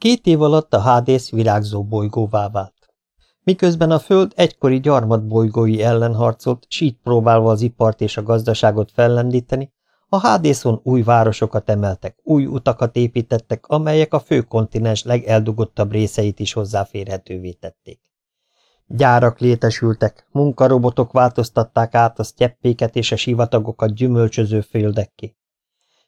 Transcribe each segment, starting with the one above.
két év alatt a Hádész virágzó bolygóvá vált. Miközben a Föld egykori gyarmat bolygói ellen harcolt, sít próbálva az ipart és a gazdaságot fellendíteni, a Hádészon új városokat emeltek, új utakat építettek, amelyek a fő kontinens legeldugottabb részeit is hozzáférhetővé tették. Gyárak létesültek, munkarobotok változtatták át a sztyeppéket és a sivatagokat gyümölcsöző földekké.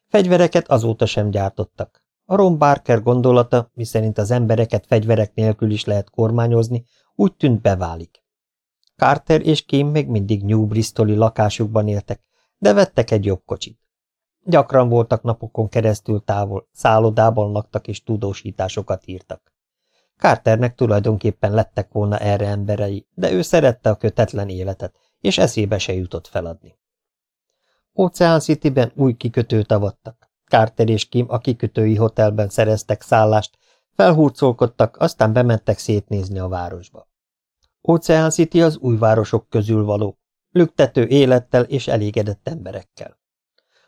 Fegyvereket azóta sem gyártottak. A Ron Barker gondolata, miszerint az embereket fegyverek nélkül is lehet kormányozni, úgy tűnt beválik. Carter és Kim még mindig New Bristoli lakásukban éltek, de vettek egy jobb kocsit. Gyakran voltak napokon keresztül távol, szállodában laktak és tudósításokat írtak. Carternek tulajdonképpen lettek volna erre emberei, de ő szerette a kötetlen életet, és eszébe se jutott feladni. Ocean City-ben új kikötőt avattak. Carter és Kim a kikötői hotelben szereztek szállást, felhurcolkodtak, aztán bementek szétnézni a városba. Ocean City az új városok közül való, lüktető élettel és elégedett emberekkel.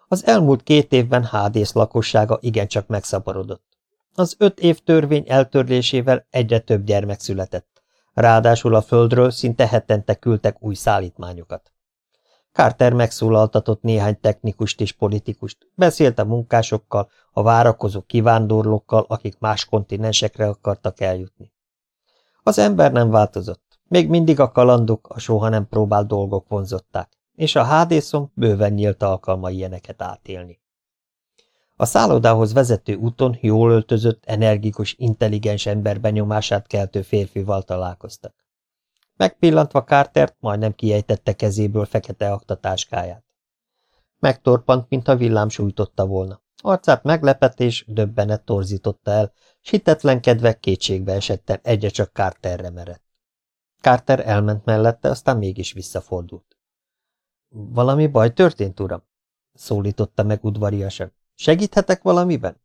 Az elmúlt két évben Hádész lakossága igencsak megszaporodott. Az öt év törvény eltörlésével egyre több gyermek született. Ráadásul a földről szinte hetente küldtek új szállítmányokat. Carter megszólaltatott néhány technikust és politikust, beszélt a munkásokkal, a várakozó kivándorlókkal, akik más kontinensekre akartak eljutni. Az ember nem változott, még mindig a kalandok, a soha nem próbált dolgok vonzották, és a hádészom bőven nyílt alkalma ilyeneket átélni. A szállodához vezető úton jól öltözött, energikus, intelligens ember benyomását keltő férfival találkoztak. Megpillantva Cartert, majdnem kiejtette kezéből fekete aktatáskáját. Megtorpant, mintha villám sújtotta volna. Arcát meglepetés, döbbenet torzította el, s hitetlenkedve kétségbe esetten egyre csak Carterre merett. Carter elment mellette, aztán mégis visszafordult. – Valami baj történt, uram? – szólította meg udvariasan. – Segíthetek valamiben?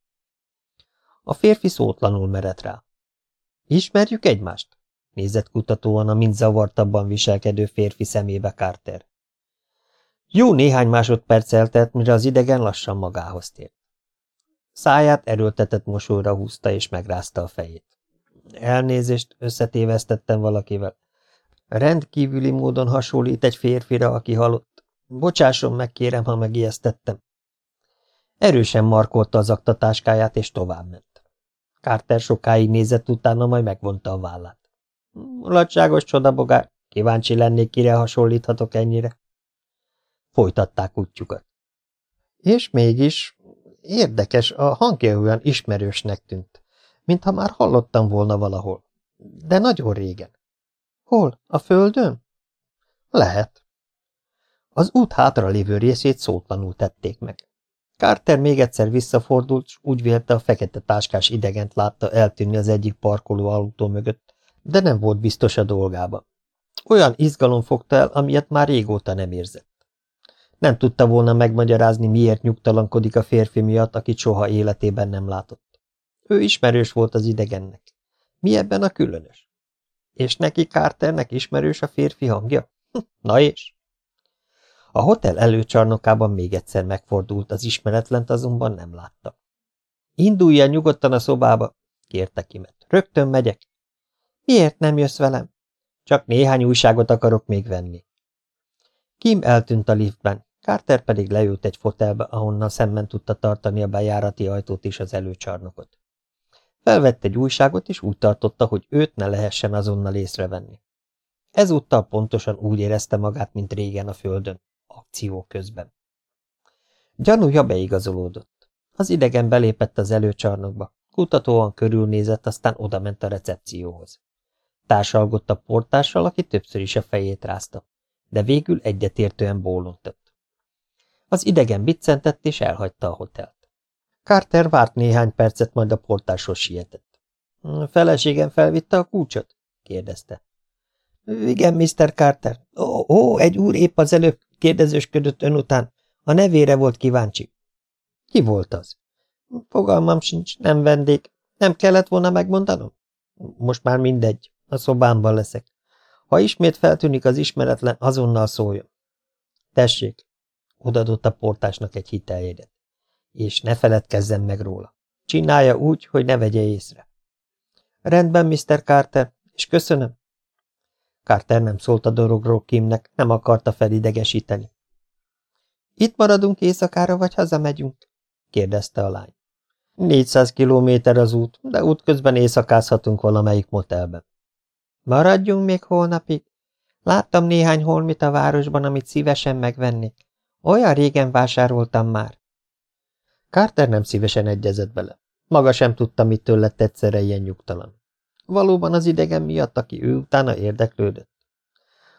A férfi szótlanul merett rá. – Ismerjük egymást? Nézett kutatóan a mind zavartabban viselkedő férfi szemébe Carter. Jó néhány másodperc eltelt, mire az idegen lassan magához tért. Száját erőltetett mosolyra húzta és megrázta a fejét. Elnézést, összetévesztettem valakivel. Rendkívüli módon hasonlít egy férfira, aki halott. Bocsásson meg, kérem, ha megijesztettem. Erősen markolta az aktatáskáját, és továbbment. Carter sokáig nézett utána, majd megvonta a vállát. Mulatságos csodabogár, kíváncsi lennék, kire hasonlíthatok ennyire. Folytatták útjukat. És mégis érdekes, a hangja olyan ismerősnek tűnt, mintha már hallottam volna valahol. De nagyon régen. Hol? A földön? Lehet. Az út hátra lévő részét szótlanul tették meg. Carter még egyszer visszafordult, s úgy vélte a fekete táskás idegent látta eltűnni az egyik parkoló autó mögött, de nem volt biztos a dolgába. Olyan izgalom fogta el, amilyet már régóta nem érzett. Nem tudta volna megmagyarázni, miért nyugtalankodik a férfi miatt, akit soha életében nem látott. Ő ismerős volt az idegennek. Mi ebben a különös? És neki Carternek ismerős a férfi hangja? Hm, na és? A hotel előcsarnokában még egyszer megfordult, az ismeretlent azonban nem látta. Indulj el nyugodtan a szobába, kérte Kimet. Rögtön megyek. Miért nem jössz velem? Csak néhány újságot akarok még venni. Kim eltűnt a liftben, Carter pedig leült egy fotelbe, ahonnan szemben tudta tartani a bejárati ajtót és az előcsarnokot. Felvett egy újságot, és úgy tartotta, hogy őt ne lehessen azonnal észrevenni. Ezúttal pontosan úgy érezte magát, mint régen a földön, akció közben. Gyanúja beigazolódott. Az idegen belépett az előcsarnokba, kutatóan körülnézett, aztán odament a recepcióhoz. Társalgott a portással, aki többször is a fejét rázta, de végül egyetértően bólontott. Az idegen biccentett és elhagyta a hotelt. Carter várt néhány percet, majd a portáshoz sietett. A feleségem felvitte a kulcsot? kérdezte. Igen, Mr. Carter. Ó, ó, egy úr épp az előbb kérdezősködött ön után. A nevére volt kíváncsi. Ki volt az? Fogalmam sincs, nem vendég. Nem kellett volna megmondanom? Most már mindegy. A szobámban leszek. Ha ismét feltűnik az ismeretlen, azonnal szóljon. Tessék, odadott a portásnak egy hiteljegyet. És ne feledkezzen meg róla. Csinálja úgy, hogy ne vegye észre. Rendben, Mr. Carter, és köszönöm. Carter nem szólt a dorogról Kimnek, nem akarta felidegesíteni. Itt maradunk éjszakára, vagy hazamegyünk? kérdezte a lány. 400 kilométer az út, de útközben éjszakázhatunk valamelyik motelben. Maradjunk még holnapig? Láttam néhány holmit a városban, amit szívesen megvennék. Olyan régen vásároltam már. Carter nem szívesen egyezett bele. Maga sem tudta, mitől lett egyszerre ilyen nyugtalan. Valóban az idegen miatt, aki ő utána érdeklődött.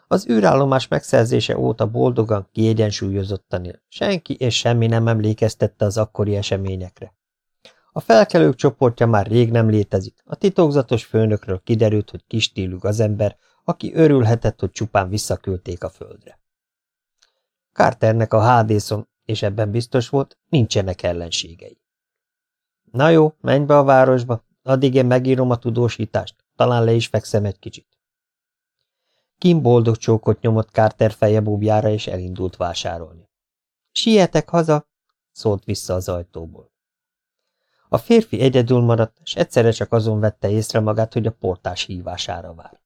Az űrállomás megszerzése óta boldogan, kiegyensúlyozottan él. Senki és semmi nem emlékeztette az akkori eseményekre. A felkelők csoportja már rég nem létezik. A titokzatos főnökről kiderült, hogy kistílű az ember, aki örülhetett, hogy csupán visszaküldték a földre. Carternek a hádészon, és ebben biztos volt, nincsenek ellenségei. Na jó, menj be a városba, addig én megírom a tudósítást, talán le is fekszem egy kicsit. Kim boldog csókot nyomott Carter feje búbjára, és elindult vásárolni. Sietek haza, szólt vissza az ajtóból. A férfi egyedül maradt, és egyszerre csak azon vette észre magát, hogy a portás hívására vár.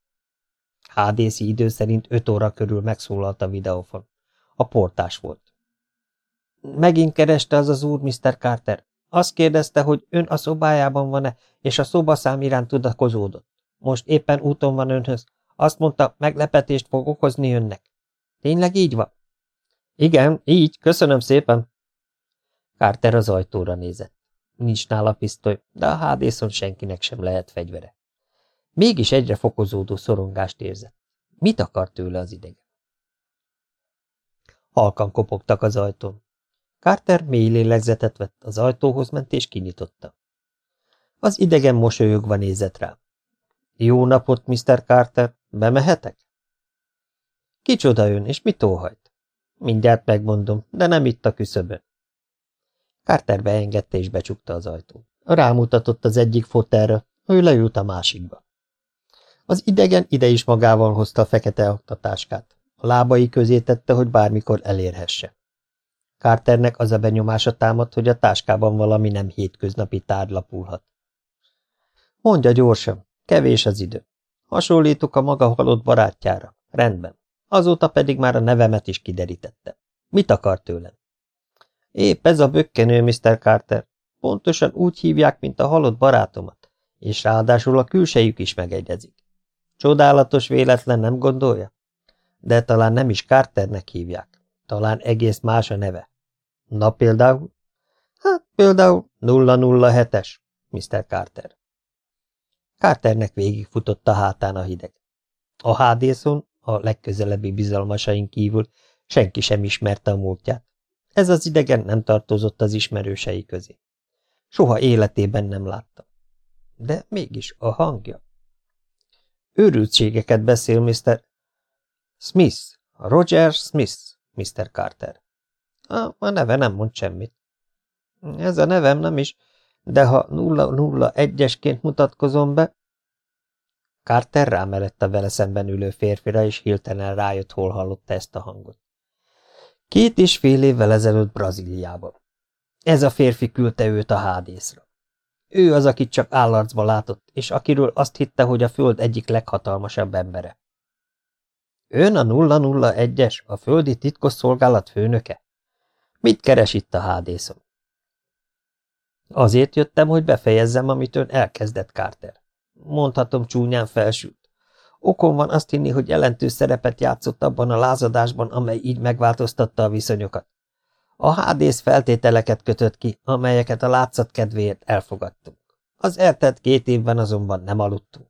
Hádészi idő szerint öt óra körül megszólalt a videófon. A portás volt. Megint kereste az az úr, Mr. Carter. Azt kérdezte, hogy ön a szobájában van-e, és a szobaszám iránt tudakozódott. Most éppen úton van önhöz. Azt mondta, meglepetést fog okozni önnek. Tényleg így van? Igen, így, köszönöm szépen. Carter az ajtóra nézett. Nincs nála pisztoly, de a hádészon senkinek sem lehet fegyvere. Mégis egyre fokozódó szorongást érzett. Mit akar tőle az idegen? Halkan kopogtak az ajtón. Carter mély lélegzetet vett, az ajtóhoz ment és kinyitotta. Az idegen mosolyogva nézett rá. Jó napot, Mr. Carter, bemehetek? Kicsoda ön, és mit óhajt? Mindjárt megmondom, de nem itt a küszöbön. Carter beengedte és becsukta az ajtót. Rámutatott az egyik fotelre, ő leült a másikba. Az idegen ide is magával hozta a fekete aktatáskát. A lábai közé tette, hogy bármikor elérhesse. Carternek az a benyomása támadt, hogy a táskában valami nem hétköznapi tárgy lapulhat. Mondja gyorsan, kevés az idő. Hasonlítok a maga halott barátjára. Rendben. Azóta pedig már a nevemet is kiderítette. Mit akar tőlem? Épp ez a bökkenő, Mr. Carter. Pontosan úgy hívják, mint a halott barátomat, és ráadásul a külsejük is megegyezik. Csodálatos véletlen, nem gondolja? De talán nem is Carternek hívják. Talán egész más a neve. Na például? Hát például 007-es, Mr. Carter. Carternek végigfutott a hátán a hideg. A hádészon, a legközelebbi bizalmasaink kívül senki sem ismerte a múltját. Ez az idegen nem tartozott az ismerősei közé. Soha életében nem látta. De mégis a hangja. Őrültségeket beszél Mr. Smith, Roger Smith, Mr. Carter. A, a neve nem mond semmit. Ez a nevem nem is, de ha 001-esként mutatkozom be... Carter rámerett a vele szemben ülő férfira, és hirtelen rájött, hol hallotta ezt a hangot. Két és fél évvel ezelőtt Brazíliában. Ez a férfi küldte őt a hádészra. Ő az, akit csak állarcba látott, és akiről azt hitte, hogy a föld egyik leghatalmasabb embere. Ön a 001-es, a földi titkosszolgálat főnöke? Mit keres itt a hádészon? Azért jöttem, hogy befejezzem, amit ön elkezdett, Carter. Mondhatom csúnyán felsült. Okom van azt hinni, hogy jelentős szerepet játszott abban a lázadásban, amely így megváltoztatta a viszonyokat. A hádész feltételeket kötött ki, amelyeket a látszat kedvéért elfogadtunk. Az eltelt két évben azonban nem aludtunk.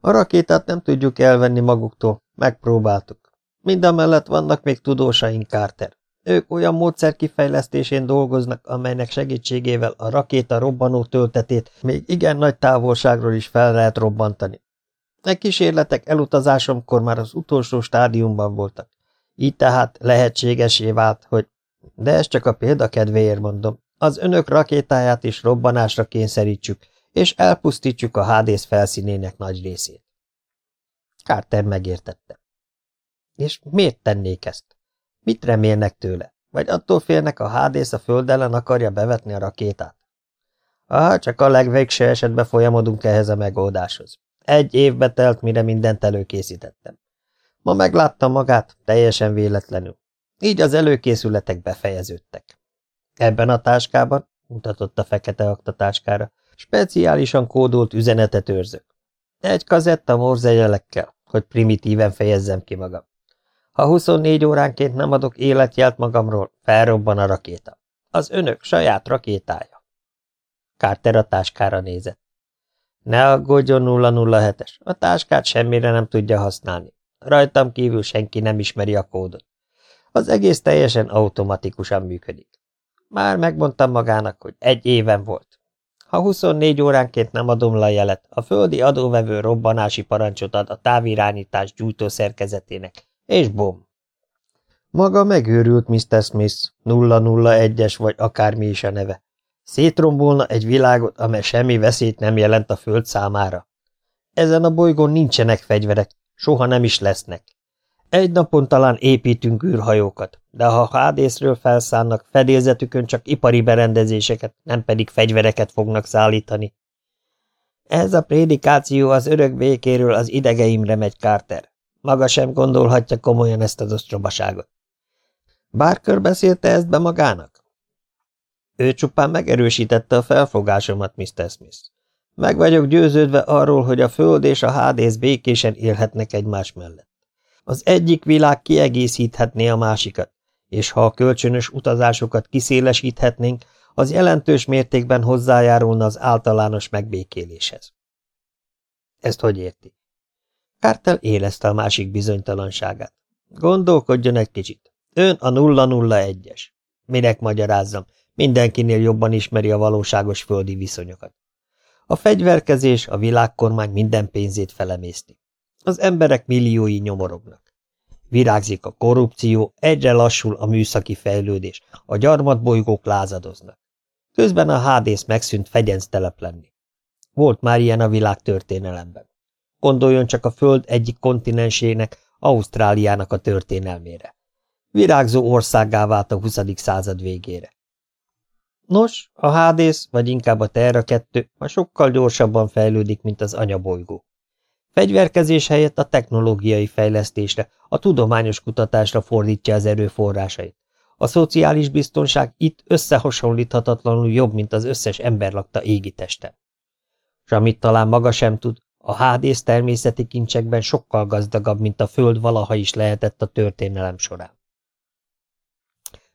A rakétát nem tudjuk elvenni maguktól, megpróbáltuk. Mindamellett vannak még tudósaink, Carter. Ők olyan módszer kifejlesztésén dolgoznak, amelynek segítségével a rakéta robbanó töltetét még igen nagy távolságról is fel lehet robbantani. E kísérletek elutazásomkor már az utolsó stádiumban voltak. Így tehát lehetségesé vált, hogy... De ez csak a példa kedvéért mondom. Az önök rakétáját is robbanásra kényszerítsük, és elpusztítsuk a hádész felszínének nagy részét. Carter megértette. És miért tennék ezt? Mit remélnek tőle? Vagy attól félnek, a hádész a föld ellen akarja bevetni a rakétát? Ah, csak a legvégső esetben folyamodunk ehhez a megoldáshoz. Egy évbe telt, mire mindent előkészítettem. Ma megláttam magát, teljesen véletlenül. Így az előkészületek befejeződtek. Ebben a táskában, mutatott a fekete aktatáskára, speciálisan kódolt üzenetet őrzök. Egy kazetta morzejelekkel, hogy primitíven fejezzem ki magam. Ha 24 óránként nem adok életjelt magamról, felrobban a rakéta. Az önök saját rakétája. Carter a táskára nézett. Ne aggódjon 007-es, a táskát semmire nem tudja használni. Rajtam kívül senki nem ismeri a kódot. Az egész teljesen automatikusan működik. Már megmondtam magának, hogy egy éven volt. Ha 24 óránként nem adom le a jelet, a földi adóvevő robbanási parancsot ad a távirányítás gyújtó szerkezetének, és bom. Maga megőrült, Mr. Smith, 001-es vagy akármi is a neve. Szétrombolna egy világot, amely semmi veszélyt nem jelent a föld számára. Ezen a bolygón nincsenek fegyverek, soha nem is lesznek. Egy napon talán építünk űrhajókat, de ha hádészről felszállnak, fedélzetükön csak ipari berendezéseket, nem pedig fegyvereket fognak szállítani. Ez a prédikáció az örök békéről az idegeimre megy, Carter. Maga sem gondolhatja komolyan ezt az ostrobaságot. Barker beszélte ezt be magának? Ő csupán megerősítette a felfogásomat, Mr. Smith. Meg vagyok győződve arról, hogy a Föld és a Hádész békésen élhetnek egymás mellett. Az egyik világ kiegészíthetné a másikat, és ha a kölcsönös utazásokat kiszélesíthetnénk, az jelentős mértékben hozzájárulna az általános megbékéléshez. Ezt hogy érti? Kártel érezte a másik bizonytalanságát. Gondolkodjon egy kicsit. Ön a 001-es. Minek magyarázzam, mindenkinél jobban ismeri a valóságos földi viszonyokat. A fegyverkezés, a világkormány minden pénzét felemészti. Az emberek milliói nyomorognak. Virágzik a korrupció, egyre lassul a műszaki fejlődés, a gyarmatbolygók lázadoznak. Közben a hádész megszűnt fegyenc telep lenni. Volt már ilyen a világ történelemben. Gondoljon csak a Föld egyik kontinensének, Ausztráliának a történelmére. Virágzó országá vált a 20. század végére. Nos, a hádész, vagy inkább a Terra 2 ma sokkal gyorsabban fejlődik, mint az anyabolygó. Fegyverkezés helyett a technológiai fejlesztésre, a tudományos kutatásra fordítja az erőforrásait. A szociális biztonság itt összehasonlíthatatlanul jobb, mint az összes ember lakta égi testen. S amit talán maga sem tud, a hádész természeti kincsekben sokkal gazdagabb, mint a föld valaha is lehetett a történelem során.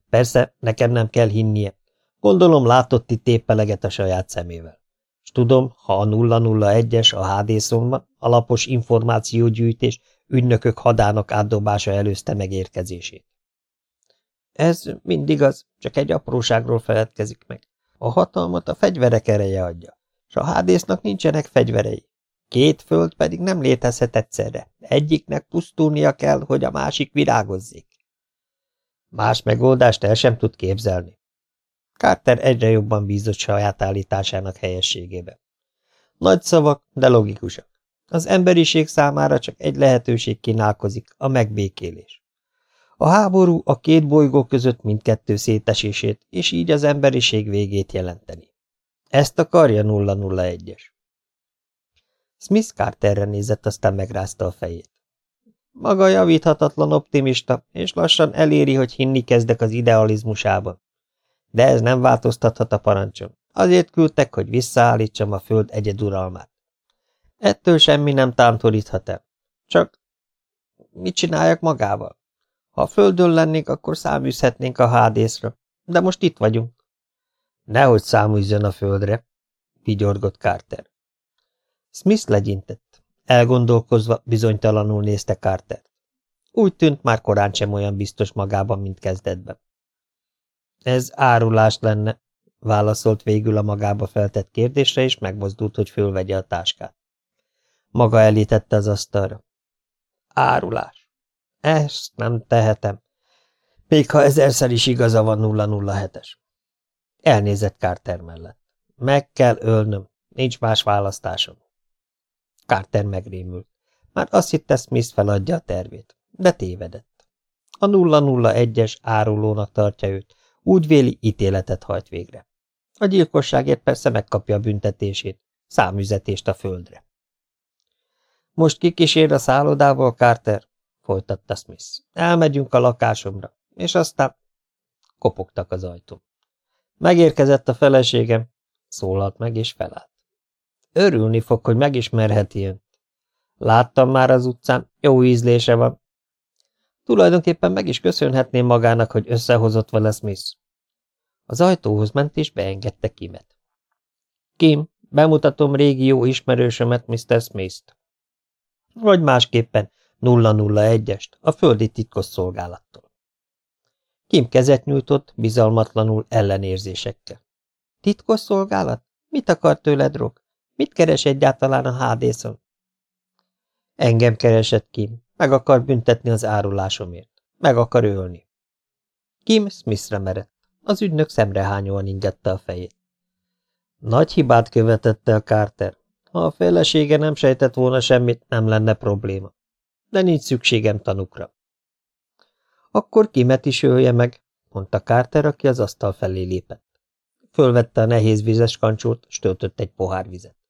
Persze, nekem nem kell hinnie. Gondolom látott itt éppeleget a saját szemével. S tudom, ha a 001-es a hádészon van, alapos információgyűjtés, ügynökök hadának átdobása előzte megérkezését. Ez mindig az, csak egy apróságról feledkezik meg. A hatalmat a fegyverek ereje adja, s a hádésznak nincsenek fegyverei. Két föld pedig nem létezhet egyszerre. Egyiknek pusztulnia kell, hogy a másik virágozzék. Más megoldást el sem tud képzelni. Carter egyre jobban bízott saját állításának helyességébe. Nagy szavak, de logikusak. Az emberiség számára csak egy lehetőség kínálkozik, a megbékélés. A háború a két bolygó között mindkettő szétesését, és így az emberiség végét jelenteni. Ezt akarja 001-es. Smith Carterre nézett, aztán megrázta a fejét. Maga javíthatatlan optimista, és lassan eléri, hogy hinni kezdek az idealizmusában. De ez nem változtathat a parancson. Azért küldtek, hogy visszaállítsam a föld egyeduralmát. Ettől semmi nem tántoríthat el. Csak mit csináljak magával? Ha a földön lennék, akkor száműzhetnénk a hádészra. De most itt vagyunk. Nehogy száműzzön a földre, vigyorgott Carter. Smith legyintett. Elgondolkozva bizonytalanul nézte Carter. Úgy tűnt, már korán sem olyan biztos magában, mint kezdetben. Ez árulás lenne, válaszolt végül a magába feltett kérdésre, és megmozdult, hogy fölvegye a táskát. Maga elítette az asztalra. Árulás. Ezt nem tehetem. Még ha ezerszer is igaza van 007-es. Elnézett Carter mellett. Meg kell ölnöm, nincs más választásom. Carter megrémült. Már azt hitte Smith feladja a tervét, de tévedett. A 001-es árulónak tartja őt, úgy véli ítéletet hajt végre. A gyilkosságért persze megkapja a büntetését, számüzetést a földre. Most kikísér a szállodával, Carter? folytatta Smith. Elmegyünk a lakásomra, és aztán... Kopogtak az ajtón. Megérkezett a feleségem, szólalt meg, és felállt. Örülni fog, hogy megismerheti önt. Láttam már az utcán, jó ízlése van. Tulajdonképpen meg is köszönhetném magának, hogy összehozott vele Smith. Az ajtóhoz ment, és beengedte Kimet. Kim, bemutatom régi jó ismerősömet, Mr. Smith-t. Vagy másképpen 001-est, a földi titkosszolgálattól. Kim kezet nyújtott, bizalmatlanul ellenérzésekkel. Titkosszolgálat? Mit akar tőled, Rock? Mit keres egyáltalán a hádészon? Engem keresett Kim. Meg akar büntetni az árulásomért. Meg akar ölni. Kim Smithre merett. Az ügynök szemrehányóan ingette a fejét. Nagy hibát követett el Carter. Ha a felesége nem sejtett volna semmit, nem lenne probléma. De nincs szükségem tanukra. Akkor Kimet is ölje meg, mondta Carter, aki az asztal felé lépett. Fölvette a nehéz vizes kancsót, s töltött egy pohár vizet.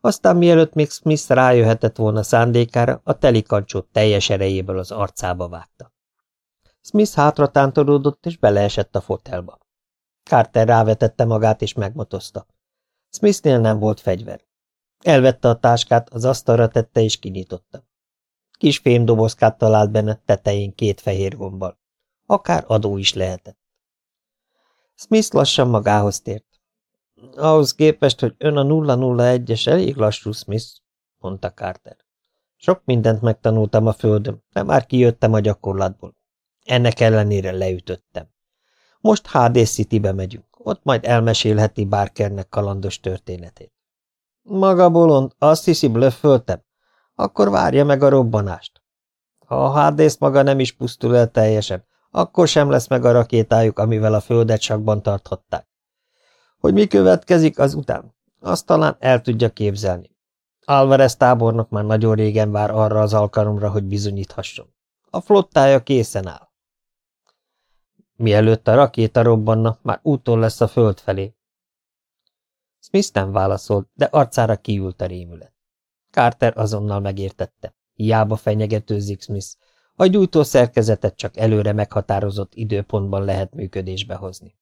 Aztán mielőtt még Smith rájöhetett volna szándékára, a teli kancsót teljes erejéből az arcába vágta. Smith hátra tántorodott, és beleesett a fotelba. Carter rávetette magát, és megmotozta. Smithnél nem volt fegyver. Elvette a táskát, az asztalra tette, és kinyitotta. Kis fémdobozkát talált benne, tetején két fehér gombbal. Akár adó is lehetett. Smith lassan magához tért. Ahhoz képest, hogy ön a 001-es elég lassú, Smith, mondta Carter. Sok mindent megtanultam a földön, de már kijöttem a gyakorlatból. Ennek ellenére leütöttem. Most HD City-be megyünk, ott majd elmesélheti Barkernek kalandos történetét. Maga bolond, azt hiszi, blöfföltem? Akkor várja meg a robbanást. Ha a hd maga nem is pusztul el teljesen, akkor sem lesz meg a rakétájuk, amivel a földet sakban tarthatták. Hogy mi következik az után, azt talán el tudja képzelni. Alvarez tábornok már nagyon régen vár arra az alkalomra, hogy bizonyíthasson. A flottája készen áll. Mielőtt a rakéta robbanna, már úton lesz a föld felé. Smith nem válaszolt, de arcára kiült a rémület. Carter azonnal megértette. Hiába fenyegetőzik Smith, a gyújtó szerkezetet csak előre meghatározott időpontban lehet működésbe hozni.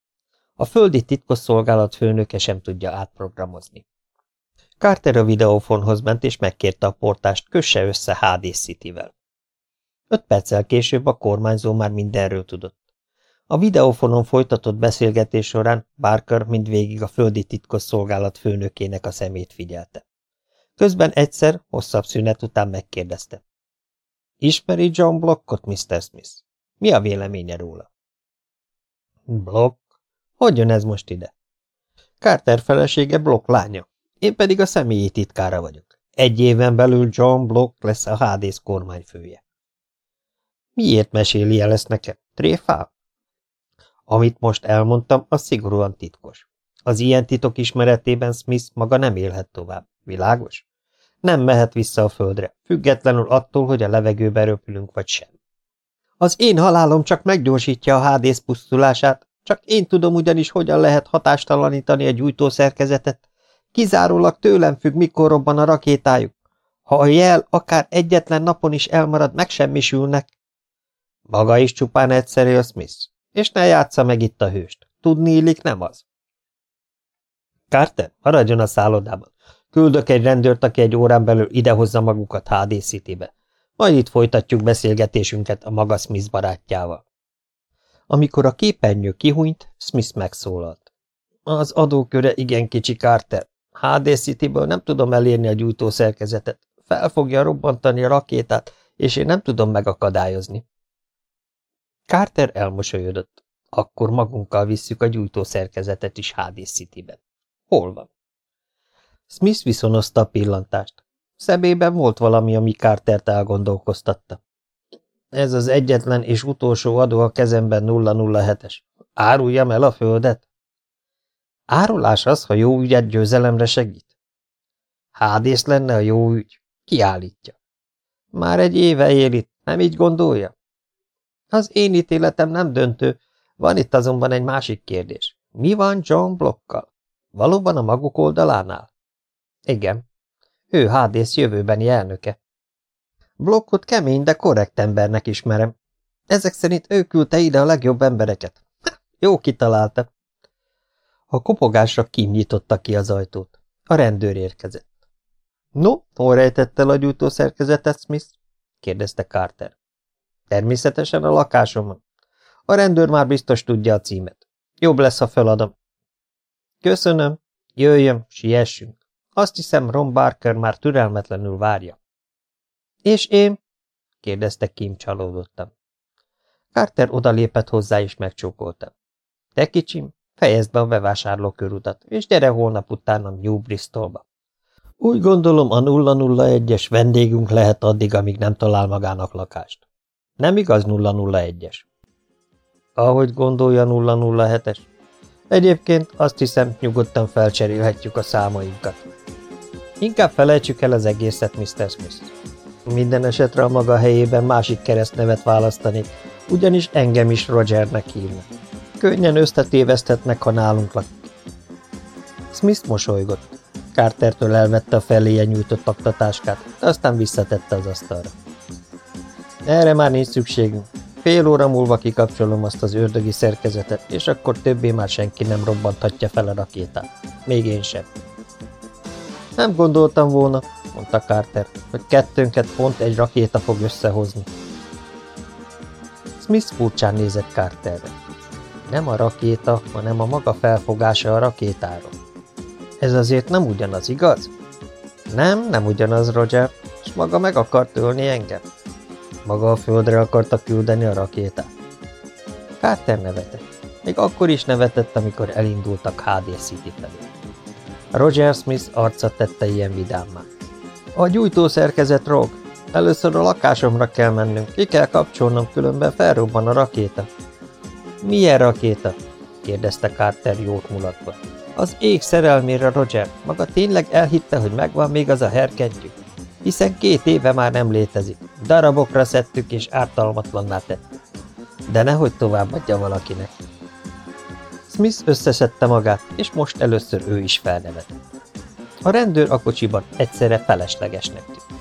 A földi titkosszolgálat főnöke sem tudja átprogramozni. Carter a videófonhoz ment, és megkérte a portást, kösse össze HD City-vel. Öt perccel később a kormányzó már mindenről tudott. A videófonon folytatott beszélgetés során Barker mindvégig a földi titkosszolgálat főnökének a szemét figyelte. Közben egyszer, hosszabb szünet után megkérdezte. Ismeri John Blockot, Mr. Smith? Mi a véleménye róla? Block? Hogy jön ez most ide? Carter felesége Block lánya, én pedig a személyi titkára vagyok. Egy éven belül John Block lesz a Hádész kormányfője. Miért meséli el ezt nekem? Tréfál? Amit most elmondtam, az szigorúan titkos. Az ilyen titok ismeretében Smith maga nem élhet tovább. Világos? Nem mehet vissza a földre, függetlenül attól, hogy a levegőbe röpülünk vagy sem. Az én halálom csak meggyorsítja a hádész pusztulását, csak én tudom ugyanis, hogyan lehet hatástalanítani egy gyújtószerkezetet. Kizárólag tőlem függ, mikor robban a rakétájuk. Ha a jel akár egyetlen napon is elmarad, megsemmisülnek. Maga is csupán egyszerű a Smith, és ne játsza meg itt a hőst. Tudni illik, nem az. Carter, maradjon a szállodában. Küldök egy rendőrt, aki egy órán belül idehozza magukat HD City-be. Majd itt folytatjuk beszélgetésünket a maga Smith barátjával. Amikor a képernyő kihúnyt, Smith megszólalt. Az adóköre igen kicsi, Carter. HD City-ből nem tudom elérni a gyújtószerkezetet. Fel fogja robbantani a rakétát, és én nem tudom megakadályozni. Carter elmosolyodott. Akkor magunkkal visszük a gyújtószerkezetet is HD City-be. Hol van? Smith viszonozta a pillantást. Szemében volt valami, ami Cartert elgondolkoztatta. Ez az egyetlen és utolsó adó a kezemben 007-es. Áruljam el a földet? Árulás az, ha jó ügyet győzelemre segít? Hádész lenne a jó ügy. Kiállítja. Már egy éve él itt, nem így gondolja? Az én ítéletem nem döntő, van itt azonban egy másik kérdés. Mi van John Blockkal? Valóban a maguk oldalánál? Igen. Ő Hádész jövőbeni elnöke. Blokkot kemény, de korrekt embernek ismerem. Ezek szerint ő küldte ide a legjobb embereket. Jó kitalálta. A kopogásra Kim nyitotta ki az ajtót. A rendőr érkezett. No, hol rejtette a gyújtószerkezetet, Smith? kérdezte Carter. Természetesen a lakásomon. A rendőr már biztos tudja a címet. Jobb lesz, ha feladom. Köszönöm. Jöjjön, siessünk. Azt hiszem, Ron Barker már türelmetlenül várja. És én? kérdezte Kim csalódottan. Carter odalépett hozzá és megcsókolta. Te kicsim, fejezd be a bevásárlókörutat, és gyere holnap utána New Bristolba. Úgy gondolom, a 001-es vendégünk lehet addig, amíg nem talál magának lakást. Nem igaz 001-es? Ahogy gondolja 007-es? Egyébként azt hiszem, nyugodtan felcserélhetjük a számainkat. Inkább felejtsük el az egészet, Mr. Smith. Minden esetre a maga helyében másik keresztnevet választani, ugyanis engem is Rogernek hívnak. Könnyen összetéveszthetnek, ha nálunk lakik. Smith mosolygott. Cartertől elvette a feléje nyújtott aktatáskát, de aztán visszatette az asztalra. Erre már nincs szükségünk. Fél óra múlva kikapcsolom azt az ördögi szerkezetet, és akkor többé már senki nem robbanthatja fel a rakétát. Még én sem. Nem gondoltam volna, mondta Carter, hogy kettőnket pont egy rakéta fog összehozni. Smith furcsán nézett Carterre. Nem a rakéta, hanem a maga felfogása a rakétáról. Ez azért nem ugyanaz, igaz? Nem, nem ugyanaz, Roger, és maga meg akart ölni engem. Maga a földre akarta küldeni a rakétát. Carter nevetett. Még akkor is nevetett, amikor elindultak HD City felé. Roger Smith arca tette ilyen vidámmá. A gyújtószerkezet rog. Először a lakásomra kell mennünk, ki kell kapcsolnom, különben felrobban a rakéta. Milyen rakéta? kérdezte Carter jót mulatva. Az ég szerelmére, Roger. Maga tényleg elhitte, hogy megvan még az a herkentjük? Hiszen két éve már nem létezik. Darabokra szedtük és ártalmatlanná tettük. De nehogy továbbadja valakinek. Smith összeszedte magát, és most először ő is felnevetett. A rendőr a kocsiban egyszerre feleslegesnek tűnt.